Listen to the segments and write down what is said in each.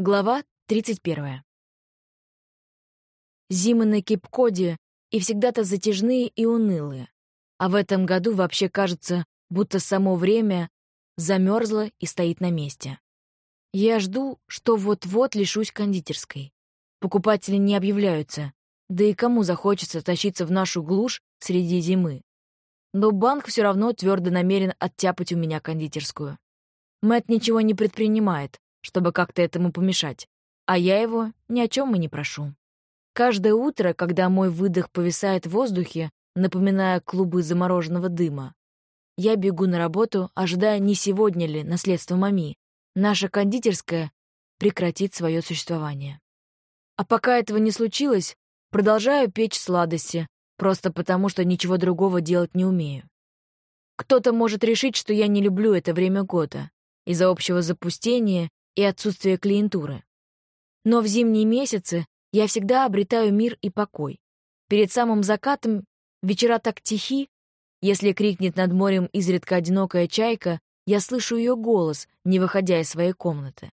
Глава 31. Зимы на Кипкоде и всегда-то затяжные и унылые. А в этом году вообще кажется, будто само время замерзло и стоит на месте. Я жду, что вот-вот лишусь кондитерской. Покупатели не объявляются, да и кому захочется тащиться в нашу глушь среди зимы. Но банк все равно твердо намерен оттяпать у меня кондитерскую. Мэт ничего не предпринимает, чтобы как-то этому помешать, а я его ни о чем и не прошу. Каждое утро, когда мой выдох повисает в воздухе, напоминая клубы замороженного дыма, я бегу на работу, ожидая, не сегодня ли наследство мами. Наша кондитерская прекратит свое существование. А пока этого не случилось, продолжаю печь сладости, просто потому что ничего другого делать не умею. Кто-то может решить, что я не люблю это время года из-за общего запустения и отсутствия клиентуры. Но в зимние месяцы я всегда обретаю мир и покой. Перед самым закатом вечера так тихи, если крикнет над морем изредка одинокая чайка, я слышу ее голос, не выходя из своей комнаты.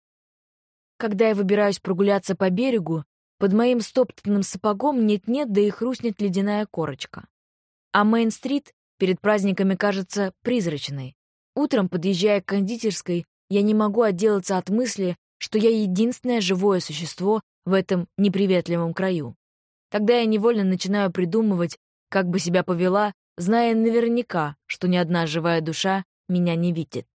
Когда я выбираюсь прогуляться по берегу, под моим стоптанным сапогом нет-нет, да и хрустнет ледяная корочка. А Мейн-стрит перед праздниками кажется призрачной. Утром, подъезжая к кондитерской, я не могу отделаться от мысли, что я единственное живое существо в этом неприветливом краю. Тогда я невольно начинаю придумывать, как бы себя повела, зная наверняка, что ни одна живая душа меня не видит.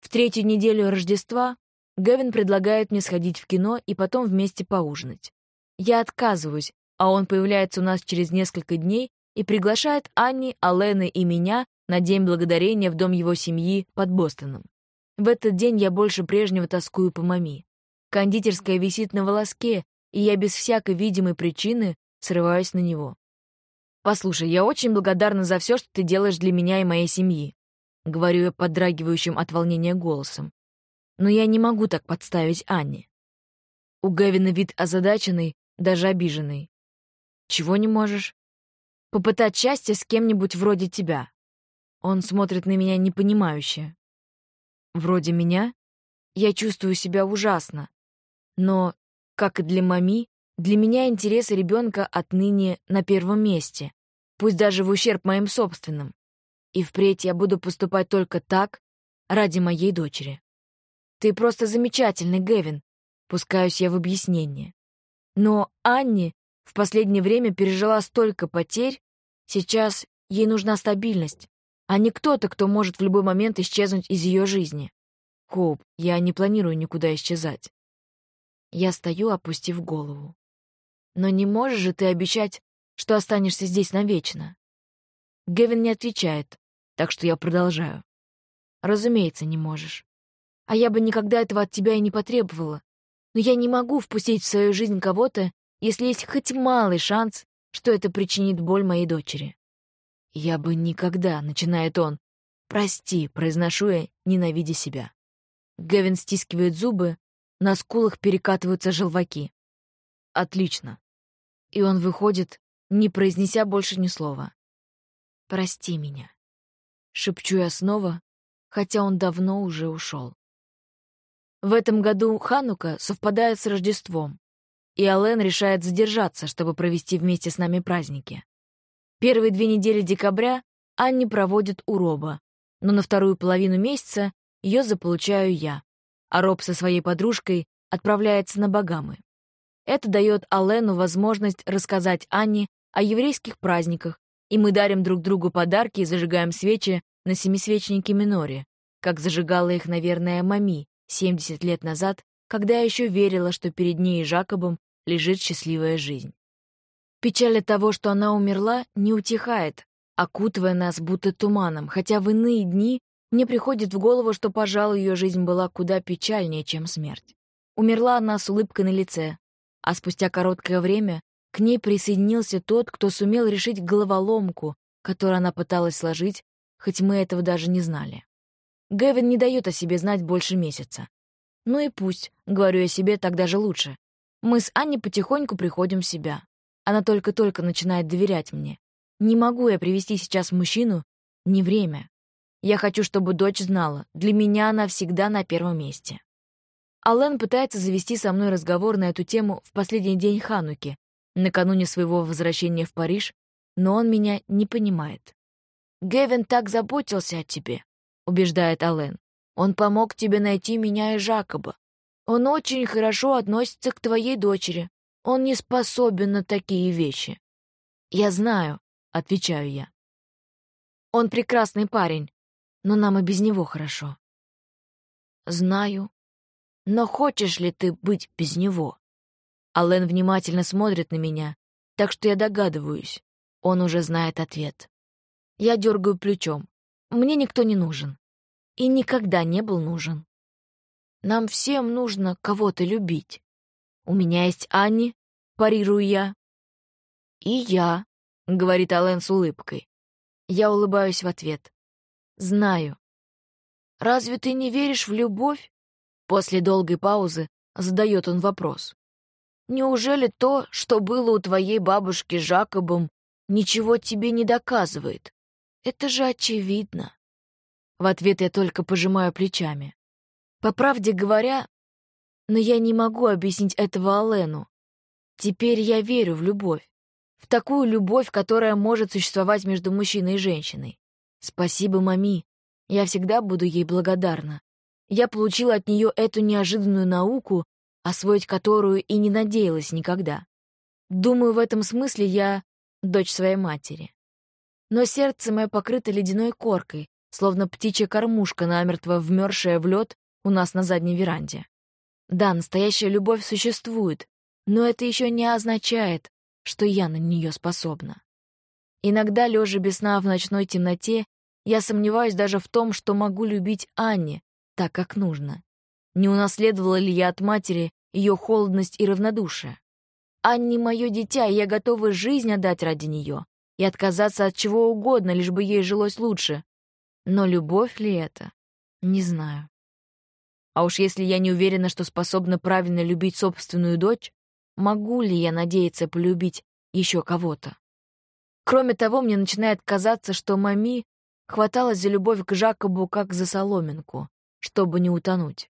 В третью неделю Рождества Гевин предлагает мне сходить в кино и потом вместе поужинать. Я отказываюсь, а он появляется у нас через несколько дней и приглашает Анни, Алены и меня на День Благодарения в дом его семьи под Бостоном. В этот день я больше прежнего тоскую по маме. Кондитерская висит на волоске, и я без всякой видимой причины срываюсь на него. «Послушай, я очень благодарна за все, что ты делаешь для меня и моей семьи», — говорю я подрагивающим от волнения голосом. «Но я не могу так подставить Анне». У Гевина вид озадаченный, даже обиженный. «Чего не можешь?» «Попытать счастье с кем-нибудь вроде тебя». Он смотрит на меня непонимающе вроде меня, я чувствую себя ужасно. Но, как и для мами, для меня интересы ребенка отныне на первом месте, пусть даже в ущерб моим собственным. И впредь я буду поступать только так ради моей дочери. Ты просто замечательный, Гэвин, пускаюсь я в объяснение. Но Анни в последнее время пережила столько потерь, сейчас ей нужна стабильность, а не кто-то, кто может в любой момент исчезнуть из ее жизни. Коуп, я не планирую никуда исчезать. Я стою, опустив голову. Но не можешь же ты обещать, что останешься здесь навечно? Гевин не отвечает, так что я продолжаю. Разумеется, не можешь. А я бы никогда этого от тебя и не потребовала. Но я не могу впустить в свою жизнь кого-то, если есть хоть малый шанс, что это причинит боль моей дочери. Я бы никогда, начинает он. Прости, произношу я, ненавидя себя. Гевин стискивает зубы, на скулах перекатываются желваки. Отлично. И он выходит, не произнеся больше ни слова. «Прости меня», — шепчу я снова, хотя он давно уже ушел. В этом году Ханука совпадает с Рождеством, и Ален решает задержаться, чтобы провести вместе с нами праздники. Первые две недели декабря Анни проводит у Роба, но на вторую половину месяца ее заполучаю я, а Роб со своей подружкой отправляется на Багамы. Это дает Алену возможность рассказать Анне о еврейских праздниках, и мы дарим друг другу подарки и зажигаем свечи на семисвечнике Миноре, как зажигала их, наверное, Мами 70 лет назад, когда я еще верила, что перед ней и Жакобом лежит счастливая жизнь. Печаль от того, что она умерла, не утихает, окутывая нас будто туманом, хотя в иные дни мне приходит в голову, что, пожалуй, ее жизнь была куда печальнее, чем смерть. Умерла она с улыбкой на лице, а спустя короткое время к ней присоединился тот, кто сумел решить головоломку, которую она пыталась сложить, хоть мы этого даже не знали. Гэвин не дает о себе знать больше месяца. Ну и пусть, говорю я себе, так даже лучше. Мы с Аней потихоньку приходим в себя. Она только-только начинает доверять мне. Не могу я привести сейчас мужчину, не время. Я хочу, чтобы дочь знала, для меня она всегда на первом месте. Аллен пытается завести со мной разговор на эту тему в последний день Хануки, накануне своего возвращения в Париж, но он меня не понимает. «Гевин так заботился о тебе», — убеждает Аллен. «Он помог тебе найти меня и Жакоба. Он очень хорошо относится к твоей дочери. Он не способен на такие вещи». «Я знаю», — отвечаю я. «Он прекрасный парень, но нам и без него хорошо». «Знаю. Но хочешь ли ты быть без него?» Аллен внимательно смотрит на меня, так что я догадываюсь. Он уже знает ответ. Я дергаю плечом. Мне никто не нужен. И никогда не был нужен. Нам всем нужно кого-то любить. У меня есть Анни, парирую я. И я, говорит Ален с улыбкой. Я улыбаюсь в ответ. Знаю. Разве ты не веришь в любовь? После долгой паузы задает он вопрос. Неужели то, что было у твоей бабушки Жакобом, ничего тебе не доказывает? Это же очевидно. В ответ я только пожимаю плечами. По правде говоря, но я не могу объяснить этого Алену. Теперь я верю в любовь. В такую любовь, которая может существовать между мужчиной и женщиной. Спасибо, мами. Я всегда буду ей благодарна. Я получила от нее эту неожиданную науку, освоить которую и не надеялась никогда. Думаю, в этом смысле я дочь своей матери. Но сердце мое покрыто ледяной коркой, словно птичья кормушка, намертво вмерзшая в лед у нас на задней веранде. Да, настоящая любовь существует, но это еще не означает, что я на нее способна. Иногда, лежа без сна в ночной темноте, я сомневаюсь даже в том, что могу любить Анне так, как нужно. Не унаследовала ли я от матери ее холодность и равнодушие? Анне мое дитя, и я готова жизнь отдать ради нее и отказаться от чего угодно, лишь бы ей жилось лучше. Но любовь ли это? Не знаю. А уж если я не уверена, что способна правильно любить собственную дочь, могу ли я надеяться полюбить еще кого-то? Кроме того, мне начинает казаться, что мами хваталась за любовь к Жакобу как за соломинку, чтобы не утонуть.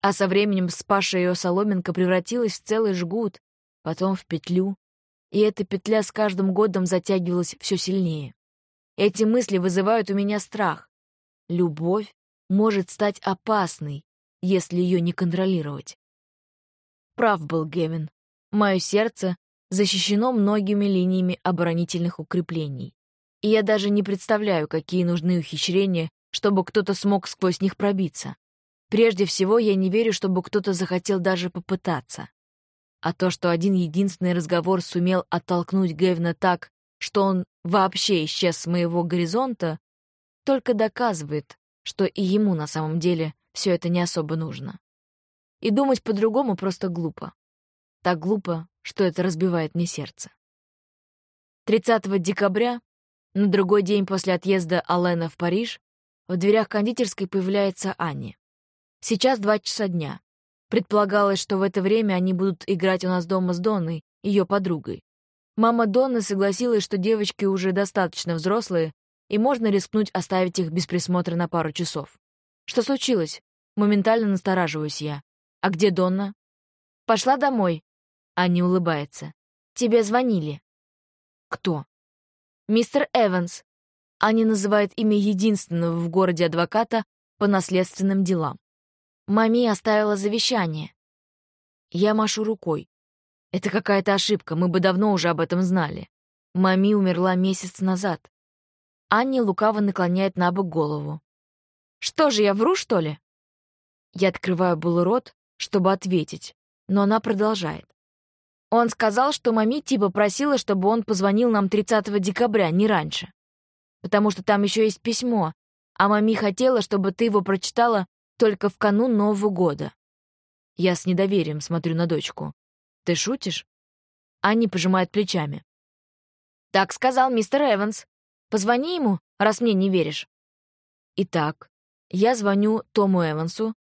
А со временем спасшая ее соломинка превратилась в целый жгут, потом в петлю, и эта петля с каждым годом затягивалась все сильнее. Эти мысли вызывают у меня страх. Любовь может стать опасной, если ее не контролировать. Прав был Гевин. Мое сердце защищено многими линиями оборонительных укреплений. И я даже не представляю, какие нужны ухищрения, чтобы кто-то смог сквозь них пробиться. Прежде всего, я не верю, чтобы кто-то захотел даже попытаться. А то, что один единственный разговор сумел оттолкнуть Гевна так, что он вообще исчез с моего горизонта, только доказывает, что и ему на самом деле все это не особо нужно. И думать по-другому просто глупо. Так глупо, что это разбивает мне сердце. 30 декабря, на другой день после отъезда Алена в Париж, в дверях кондитерской появляется Аня. Сейчас два часа дня. Предполагалось, что в это время они будут играть у нас дома с Донной, ее подругой. Мама Донны согласилась, что девочки уже достаточно взрослые, и можно рискнуть оставить их без присмотра на пару часов. Что случилось? Моментально настораживаюсь я. А где Донна? Пошла домой. Анни улыбается. Тебе звонили. Кто? Мистер Эванс. Анни называет имя единственного в городе адвоката по наследственным делам. Мами оставила завещание. Я машу рукой. Это какая-то ошибка, мы бы давно уже об этом знали. Мами умерла месяц назад. Анни лукаво наклоняет на бок голову. «Что же, я вру, что ли?» Я открываю был рот, чтобы ответить, но она продолжает. Он сказал, что мами типа просила, чтобы он позвонил нам 30 декабря, не раньше. Потому что там еще есть письмо, а мами хотела, чтобы ты его прочитала только в канун Нового года. Я с недоверием смотрю на дочку. Ты шутишь? Анни пожимает плечами. Так сказал мистер Эванс. Позвони ему, раз мне не веришь. Итак, я звоню Тому Эвансу,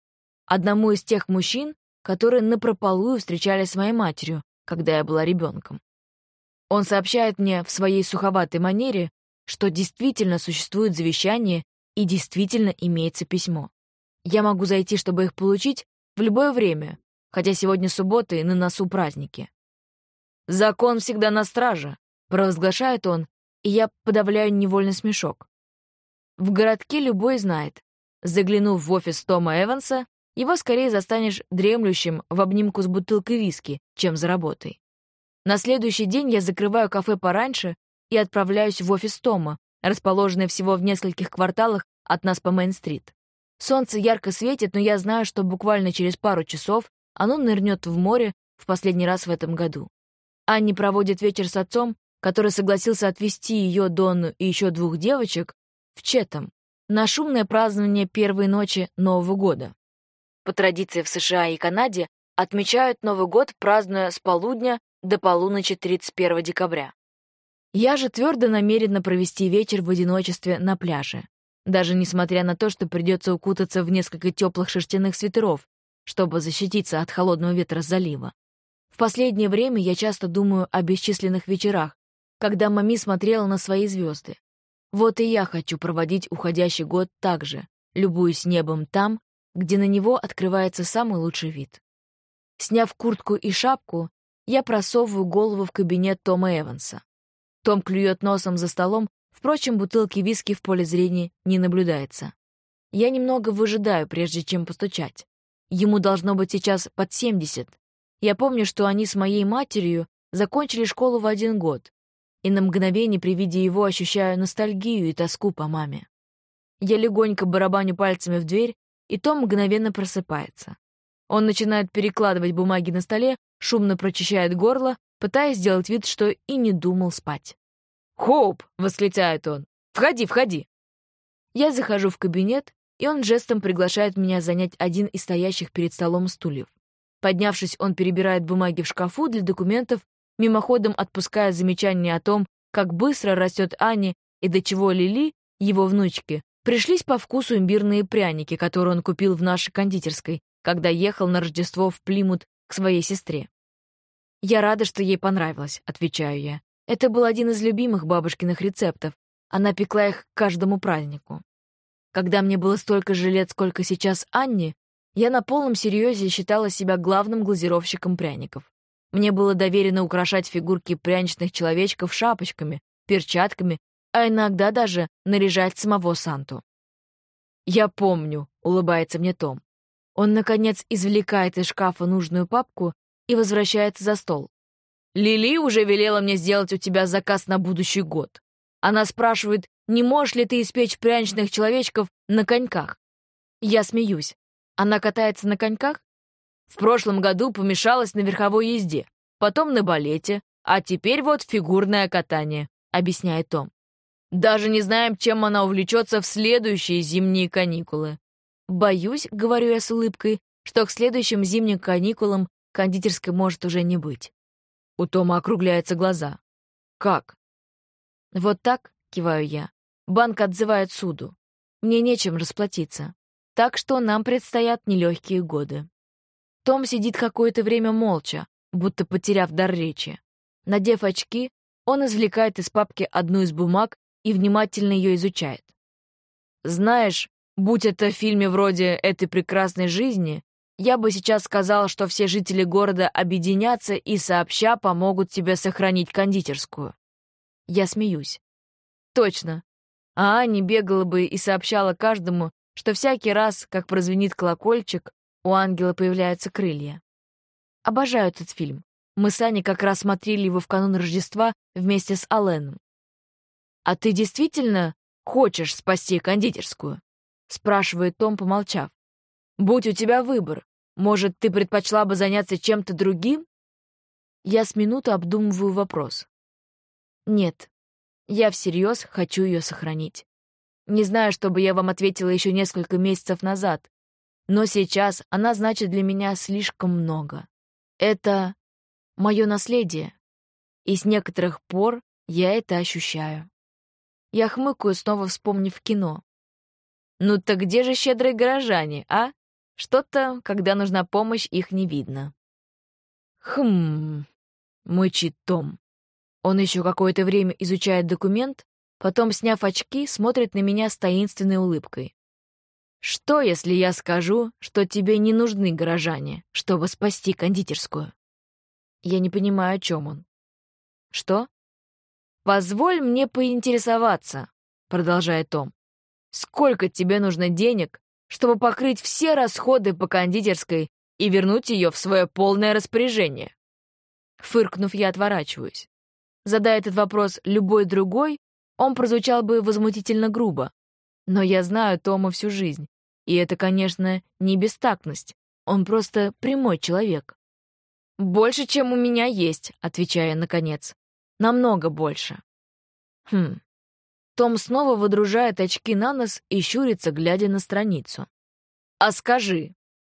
одному из тех мужчин, которые напропалую встречались с моей матерью, когда я была ребенком. Он сообщает мне в своей суховатой манере, что действительно существует завещание и действительно имеется письмо. Я могу зайти, чтобы их получить, в любое время, хотя сегодня суббота и на носу праздники. «Закон всегда на страже», — провозглашает он, и я подавляю невольный смешок. В городке любой знает. Заглянув в офис Тома Эванса, его скорее застанешь дремлющим в обнимку с бутылкой виски, чем за работой. На следующий день я закрываю кафе пораньше и отправляюсь в офис Тома, расположенный всего в нескольких кварталах от нас по Мейн-стрит. Солнце ярко светит, но я знаю, что буквально через пару часов оно нырнет в море в последний раз в этом году. Анни проводит вечер с отцом, который согласился отвезти ее, Донну и еще двух девочек в Четом на шумное празднование первой ночи Нового года. По традиции в США и Канаде отмечают Новый год, празднуя с полудня до полуночи 31 декабря. Я же твердо намерена провести вечер в одиночестве на пляже, даже несмотря на то, что придется укутаться в несколько теплых шерстяных свитеров, чтобы защититься от холодного ветра залива. В последнее время я часто думаю о бесчисленных вечерах, когда мами смотрела на свои звезды. Вот и я хочу проводить уходящий год так же, любуясь небом там, где на него открывается самый лучший вид. Сняв куртку и шапку, я просовываю голову в кабинет Тома Эванса. Том клюет носом за столом, впрочем, бутылки виски в поле зрения не наблюдается. Я немного выжидаю, прежде чем постучать. Ему должно быть сейчас под 70. Я помню, что они с моей матерью закончили школу в один год, и на мгновение при виде его ощущаю ностальгию и тоску по маме. Я легонько барабаню пальцами в дверь, и Том мгновенно просыпается. Он начинает перекладывать бумаги на столе, шумно прочищает горло, пытаясь сделать вид, что и не думал спать. «Хоуп!» — восклицает он. «Входи, входи!» Я захожу в кабинет, и он жестом приглашает меня занять один из стоящих перед столом стульев. Поднявшись, он перебирает бумаги в шкафу для документов, мимоходом отпуская замечание о том, как быстро растет Ани и до чего Лили, его внучки, пришлись по вкусу имбирные пряники, которые он купил в нашей кондитерской, когда ехал на Рождество в Плимут к своей сестре. «Я рада, что ей понравилось», — отвечаю я. Это был один из любимых бабушкиных рецептов. Она пекла их к каждому празднику. Когда мне было столько же лет, сколько сейчас Анне, я на полном серьезе считала себя главным глазировщиком пряников. Мне было доверено украшать фигурки пряничных человечков шапочками, перчатками, а иногда даже наряжать самого Санту. «Я помню», — улыбается мне Том. Он, наконец, извлекает из шкафа нужную папку и возвращается за стол. «Лили уже велела мне сделать у тебя заказ на будущий год. Она спрашивает, не можешь ли ты испечь пряничных человечков на коньках. Я смеюсь. Она катается на коньках? В прошлом году помешалась на верховой езде, потом на балете, а теперь вот фигурное катание», — объясняет Том. «Даже не знаем, чем она увлечется в следующие зимние каникулы. Боюсь, — говорю я с улыбкой, — что к следующим зимним каникулам кондитерской может уже не быть». У Тома округляются глаза. «Как?» «Вот так», — киваю я. «Банк отзывает суду. Мне нечем расплатиться. Так что нам предстоят нелегкие годы». Том сидит какое-то время молча, будто потеряв дар речи. Надев очки, он извлекает из папки одну из бумаг и внимательно ее изучает. «Знаешь, будь это в фильме вроде «Этой прекрасной жизни», я бы сейчас сказал, что все жители города объединятся и сообща помогут тебе сохранить кондитерскую. Я смеюсь. Точно. А Аня бегала бы и сообщала каждому, что всякий раз, как прозвенит колокольчик, у ангела появляются крылья. Обожаю этот фильм. Мы с Аней как раз смотрели его в канун Рождества вместе с Алленом. «А ты действительно хочешь спасти кондитерскую?» — спрашивает Том, помолчав. «Будь у тебя выбор, может, ты предпочла бы заняться чем-то другим?» Я с минуту обдумываю вопрос. «Нет, я всерьез хочу ее сохранить. Не знаю, чтобы я вам ответила еще несколько месяцев назад, но сейчас она значит для меня слишком много. Это мое наследие, и с некоторых пор я это ощущаю. Я хмыкаю, снова вспомнив кино. «Ну так где же щедрые горожане, а? Что-то, когда нужна помощь, их не видно». «Хм...» — мычит Том. Он еще какое-то время изучает документ, потом, сняв очки, смотрит на меня с таинственной улыбкой. Что, если я скажу, что тебе не нужны горожане, чтобы спасти кондитерскую? Я не понимаю, о чем он. Что? Позволь мне поинтересоваться, продолжает Том. Сколько тебе нужно денег, чтобы покрыть все расходы по кондитерской и вернуть ее в свое полное распоряжение? Фыркнув, я отворачиваюсь. Задая этот вопрос любой другой, он прозвучал бы возмутительно грубо. Но я знаю Тома всю жизнь, и это, конечно, не бестактность. Он просто прямой человек. «Больше, чем у меня есть», — отвечаю наконец. «Намного больше». Хм. Том снова выдружает очки на нос и щурится, глядя на страницу. «А скажи,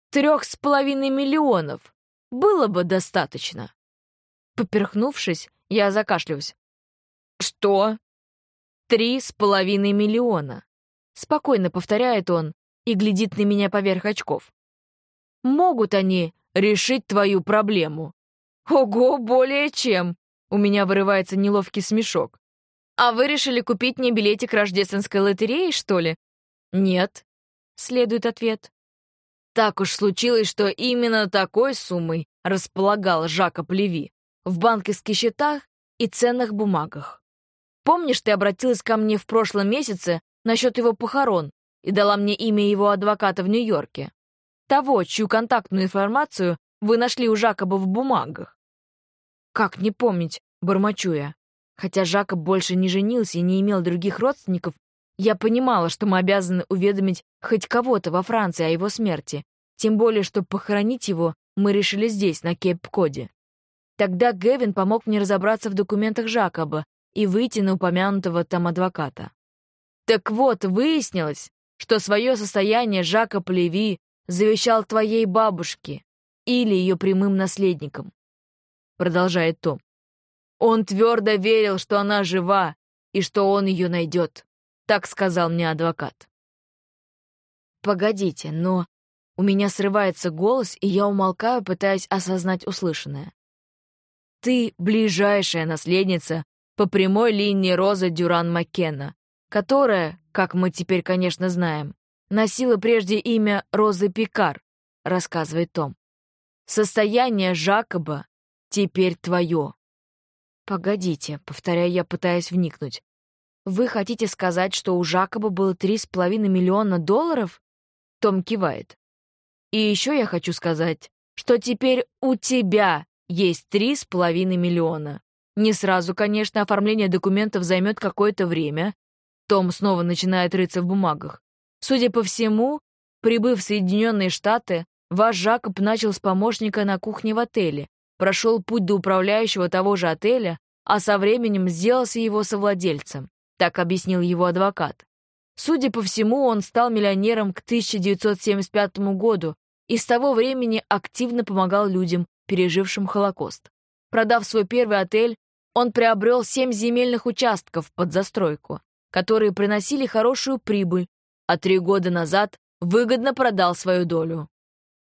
трех с половиной миллионов было бы достаточно?» Поперхнувшись, я закашлялась. «Что?» «Три с половиной миллиона», — спокойно повторяет он и глядит на меня поверх очков. «Могут они решить твою проблему?» «Ого, более чем!» — у меня вырывается неловкий смешок. «А вы решили купить мне билетик рождественской лотереи, что ли?» «Нет», — следует ответ. Так уж случилось, что именно такой суммой располагал Жакоб Леви в банковских счетах и ценных бумагах. Помнишь, ты обратилась ко мне в прошлом месяце насчет его похорон и дала мне имя его адвоката в Нью-Йорке? Того, чью контактную информацию вы нашли у Жакоба в бумагах. Как не помнить, бормочу я. Хотя Жакоб больше не женился и не имел других родственников, я понимала, что мы обязаны уведомить хоть кого-то во Франции о его смерти, тем более, что похоронить его мы решили здесь, на Кейп-Коде. Тогда Гевин помог мне разобраться в документах Жакоба и выйти на упомянутого там адвоката. Так вот, выяснилось, что свое состояние Жакоб Леви завещал твоей бабушке или ее прямым наследникам. Продолжает Том. Он твердо верил, что она жива и что он ее найдет. Так сказал мне адвокат. Погодите, но у меня срывается голос, и я умолкаю, пытаясь осознать услышанное. Ты ближайшая наследница по прямой линии Роза Дюран Маккена, которая, как мы теперь, конечно, знаем, носила прежде имя Розы Пикар, рассказывает Том. Состояние Жакоба теперь твое. Погодите, повторяю я, пытаясь вникнуть. Вы хотите сказать, что у Жакоба было три с половиной миллиона долларов? Том кивает. И еще я хочу сказать, что теперь у тебя есть три с половиной миллиона. Не сразу, конечно, оформление документов займет какое-то время. Том снова начинает рыться в бумагах. Судя по всему, прибыв в Соединенные Штаты, ваш Жакоб начал с помощника на кухне в отеле, прошел путь до управляющего того же отеля, а со временем сделался его совладельцем. Так объяснил его адвокат. Судя по всему, он стал миллионером к 1975 году и с того времени активно помогал людям, пережившим Холокост. Продав свой первый отель, он приобрел семь земельных участков под застройку, которые приносили хорошую прибыль, а три года назад выгодно продал свою долю.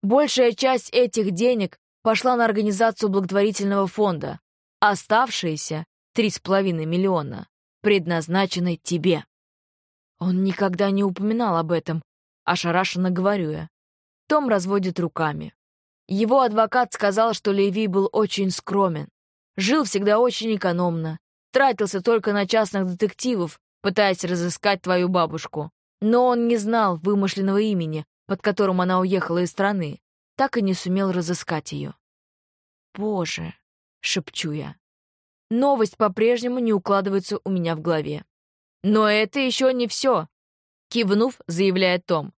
Большая часть этих денег пошла на организацию благотворительного фонда, а оставшиеся — три с половиной миллиона — предназначены тебе. Он никогда не упоминал об этом, ошарашенно говорю я. Том разводит руками. Его адвокат сказал, что Леви был очень скромен, жил всегда очень экономно, тратился только на частных детективов, пытаясь разыскать твою бабушку. Но он не знал вымышленного имени, под которым она уехала из страны, так и не сумел разыскать ее. «Боже!» — шепчу я. Новость по-прежнему не укладывается у меня в голове. «Но это еще не все!» — кивнув, заявляет Том.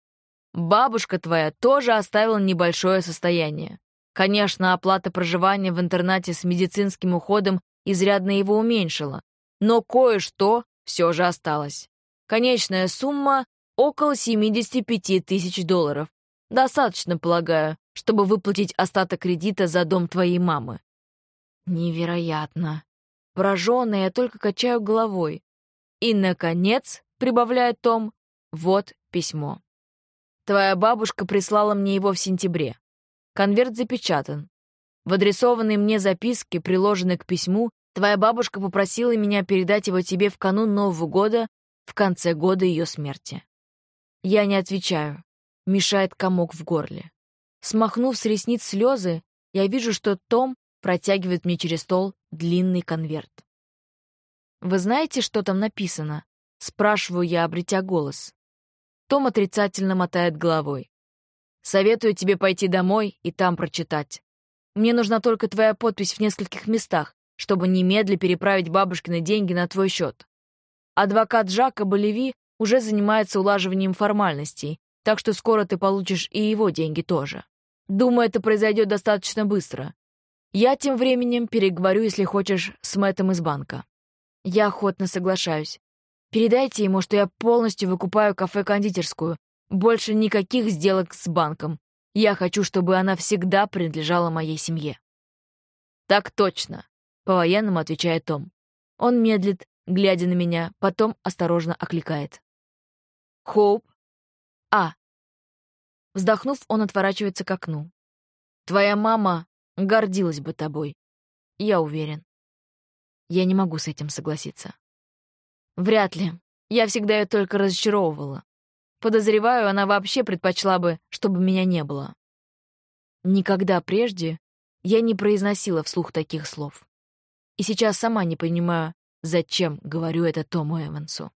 Бабушка твоя тоже оставила небольшое состояние. Конечно, оплата проживания в интернате с медицинским уходом изрядно его уменьшила, но кое-что все же осталось. Конечная сумма — около 75 тысяч долларов. Достаточно, полагаю, чтобы выплатить остаток кредита за дом твоей мамы. Невероятно. Пораженная, я только качаю головой. И, наконец, прибавляет Том, вот письмо. Твоя бабушка прислала мне его в сентябре. Конверт запечатан. В адресованной мне записке, приложенной к письму, твоя бабушка попросила меня передать его тебе в канун Нового года, в конце года ее смерти. Я не отвечаю, мешает комок в горле. Смахнув с ресниц слезы, я вижу, что Том протягивает мне через стол длинный конверт. «Вы знаете, что там написано?» — спрашиваю я, обретя голос. Том отрицательно мотает головой. «Советую тебе пойти домой и там прочитать. Мне нужна только твоя подпись в нескольких местах, чтобы немедля переправить бабушкины деньги на твой счет. Адвокат Жака Болеви уже занимается улаживанием формальностей, так что скоро ты получишь и его деньги тоже. Думаю, это произойдет достаточно быстро. Я тем временем переговорю, если хочешь, с Мэттом из банка. Я охотно соглашаюсь. Передайте ему, что я полностью выкупаю кафе-кондитерскую. Больше никаких сделок с банком. Я хочу, чтобы она всегда принадлежала моей семье. Так точно, по-военному отвечает Том. Он медлит, глядя на меня, потом осторожно окликает. Хоуп? А. Вздохнув, он отворачивается к окну. Твоя мама гордилась бы тобой. Я уверен. Я не могу с этим согласиться. Вряд ли. Я всегда ее только разочаровывала. Подозреваю, она вообще предпочла бы, чтобы меня не было. Никогда прежде я не произносила вслух таких слов. И сейчас сама не понимаю, зачем говорю это Тому Эвансу.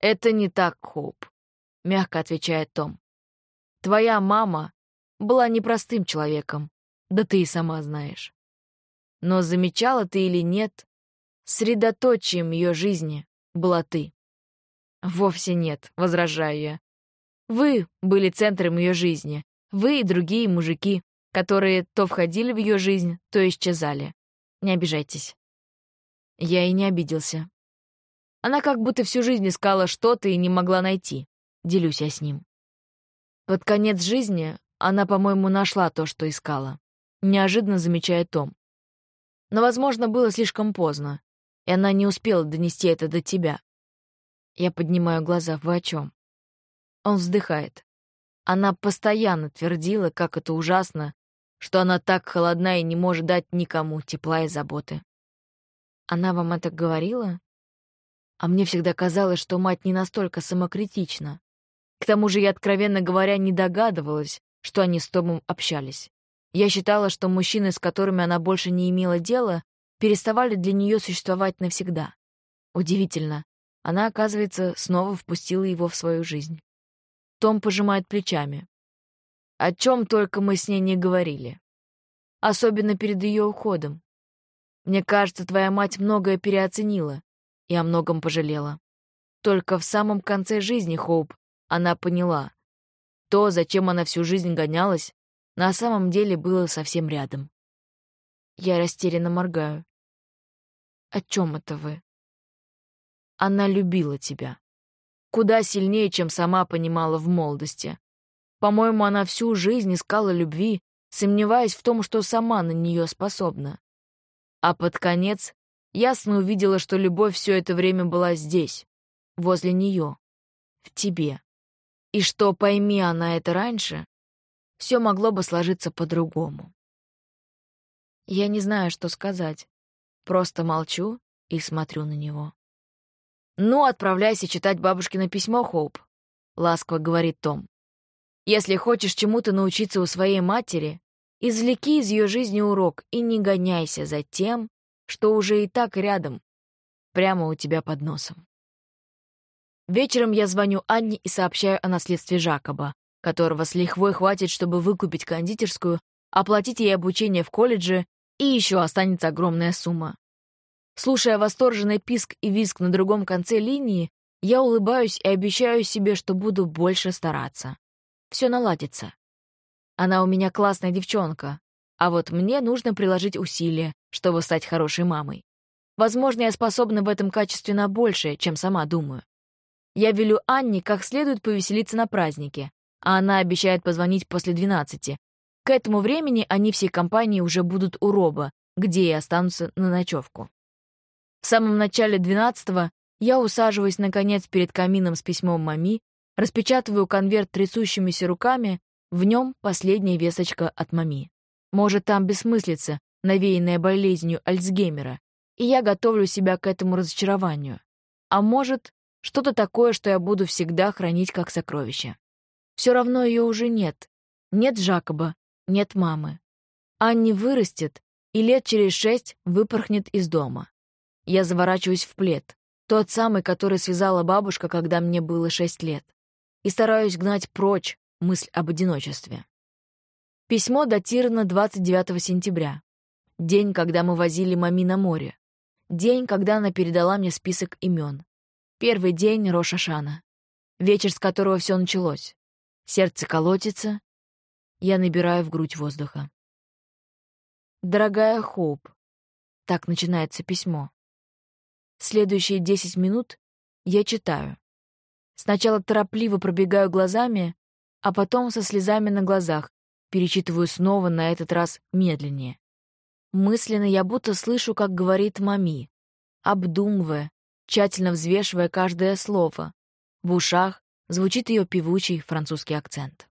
«Это не так, Хоуп», — мягко отвечает Том. «Твоя мама была непростым человеком, да ты и сама знаешь. Но замечала ты или нет, средоточием ее жизни была ты. «Вовсе нет», — возражаю я. «Вы были центром ее жизни. Вы и другие мужики, которые то входили в ее жизнь, то исчезали. Не обижайтесь». Я и не обиделся. Она как будто всю жизнь искала что-то и не могла найти. Делюсь я с ним. Под конец жизни она, по-моему, нашла то, что искала. Неожиданно замечает Том. Но, возможно, было слишком поздно, и она не успела донести это до тебя. Я поднимаю глаза. Вы о чем? Он вздыхает. Она постоянно твердила, как это ужасно, что она так холодна и не может дать никому тепла и заботы. Она вам это говорила? А мне всегда казалось, что мать не настолько самокритична. К тому же я, откровенно говоря, не догадывалась, что они с Томом общались. Я считала, что мужчины, с которыми она больше не имела дела, переставали для нее существовать навсегда. Удивительно, она, оказывается, снова впустила его в свою жизнь. Том пожимает плечами. О чем только мы с ней не говорили. Особенно перед ее уходом. Мне кажется, твоя мать многое переоценила и о многом пожалела. Только в самом конце жизни, Хоуп, она поняла. То, зачем она всю жизнь гонялась, на самом деле было совсем рядом. Я растерянно моргаю. «О чем это вы?» Она любила тебя. Куда сильнее, чем сама понимала в молодости. По-моему, она всю жизнь искала любви, сомневаясь в том, что сама на нее способна. А под конец ясно увидела, что любовь все это время была здесь, возле нее, в тебе. И что, пойми она это раньше, все могло бы сложиться по-другому. Я не знаю, что сказать. Просто молчу и смотрю на него. «Ну, отправляйся читать бабушкино письмо, Хоуп», — ласково говорит Том. «Если хочешь чему-то научиться у своей матери, извлеки из ее жизни урок и не гоняйся за тем, что уже и так рядом, прямо у тебя под носом». Вечером я звоню Анне и сообщаю о наследстве Жакоба, которого с лихвой хватит, чтобы выкупить кондитерскую, оплатить ей обучение в колледже, и еще останется огромная сумма. Слушая восторженный писк и визг на другом конце линии, я улыбаюсь и обещаю себе, что буду больше стараться. Все наладится. Она у меня классная девчонка, а вот мне нужно приложить усилия, чтобы стать хорошей мамой. Возможно, я способна в этом качестве на большее, чем сама думаю. Я велю Анне как следует повеселиться на празднике, а она обещает позвонить после 12. К этому времени они всей компанией уже будут у Роба, где и останутся на ночевку. В самом начале двенадцатого я усаживаюсь, наконец, перед камином с письмом мами, распечатываю конверт трясущимися руками, в нем последняя весточка от мами. Может, там бессмыслица, навеянная болезнью Альцгеймера, и я готовлю себя к этому разочарованию. А может, что-то такое, что я буду всегда хранить как сокровище. Все равно ее уже нет. Нет Жакоба, нет мамы. Анни вырастет и лет через шесть выпорхнет из дома. Я заворачиваюсь в плед, тот самый, который связала бабушка, когда мне было шесть лет, и стараюсь гнать прочь мысль об одиночестве. Письмо датировано 29 сентября, день, когда мы возили мами на море, день, когда она передала мне список имен. Первый день Роша Шана, вечер, с которого все началось. Сердце колотится, я набираю в грудь воздуха. «Дорогая Хоуп», — так начинается письмо. Следующие десять минут я читаю. Сначала торопливо пробегаю глазами, а потом со слезами на глазах перечитываю снова, на этот раз медленнее. Мысленно я будто слышу, как говорит мами, обдумывая, тщательно взвешивая каждое слово. В ушах звучит ее певучий французский акцент.